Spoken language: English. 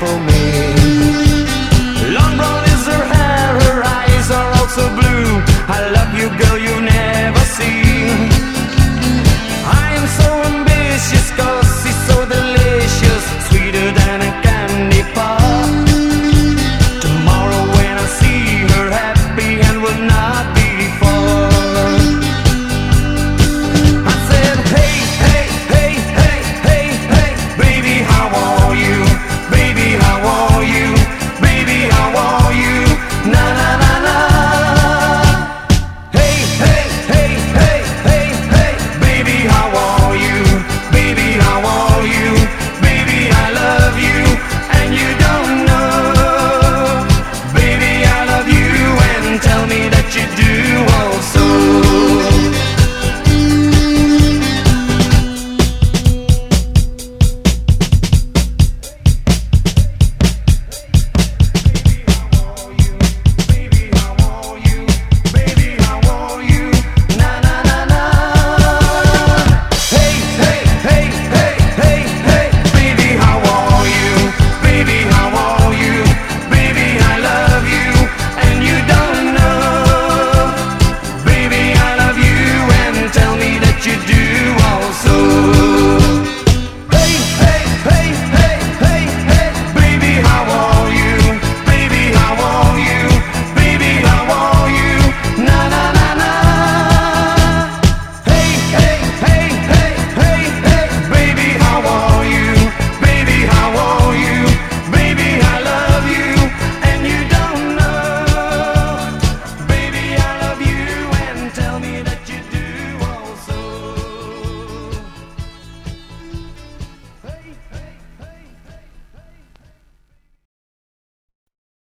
for me. Long brown is her hair, her eyes are also blue. I love you, girl. You